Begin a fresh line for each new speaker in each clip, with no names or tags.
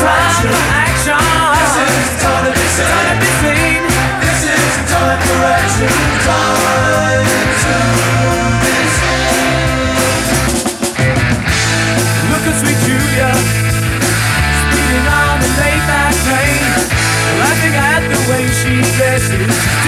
crime,
action. This is gonna be seen. Time to be seen.
Look at sweet Julia, speeding on the late night train, laughing at the way she dresses.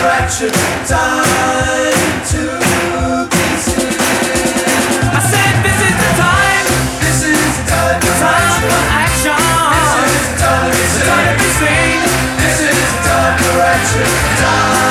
fraction time
to be seen.
I said this is the time.
This is the time, the
time for
action. This is the time to
be seen.
This is the time for action. Time.